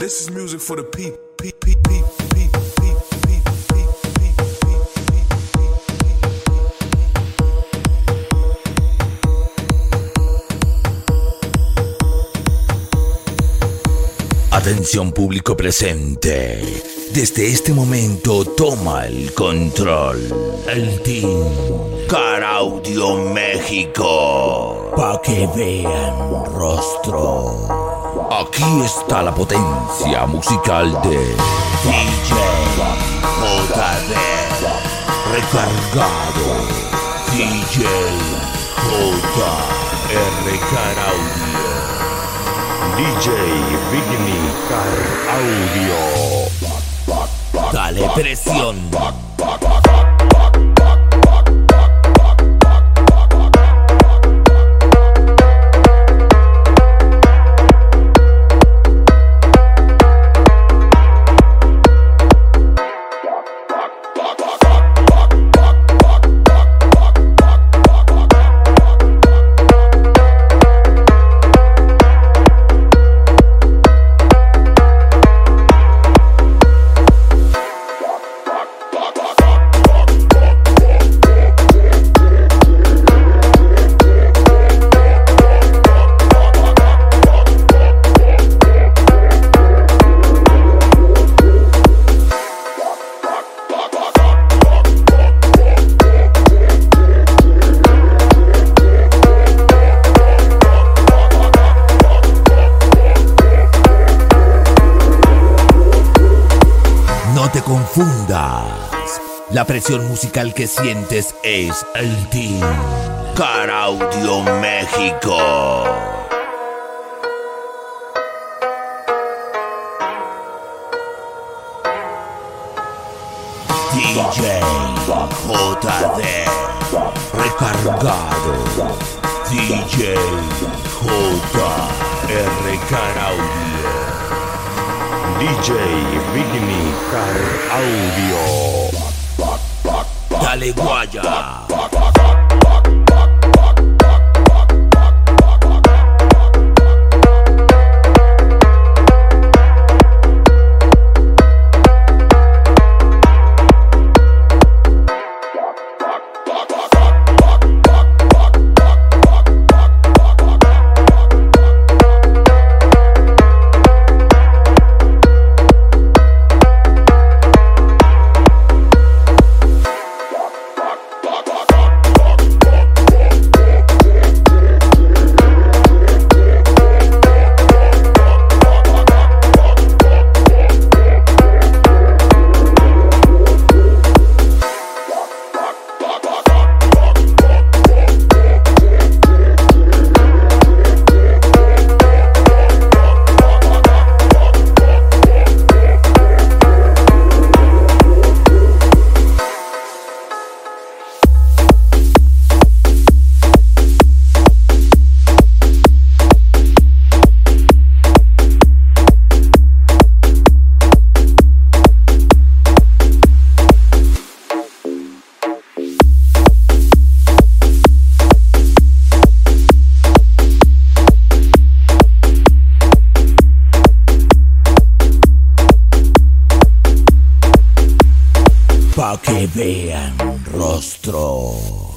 This is music for the people. Atención público presente. Desde este momento toma el control. El Team Caraudio México. Pa' que vean rostro. Aquí está la potencia musical de DJ JD. Recargado. DJ JR Car Audio. DJ Bigni Car Audio. Dale presión. Te confundas. La presión musical que sientes es el Team Car Audio México. DJ JD Recargado DJ JR Car Audio DJ Bigni Car Audio. Dale guaya. Pa' que vean rostro.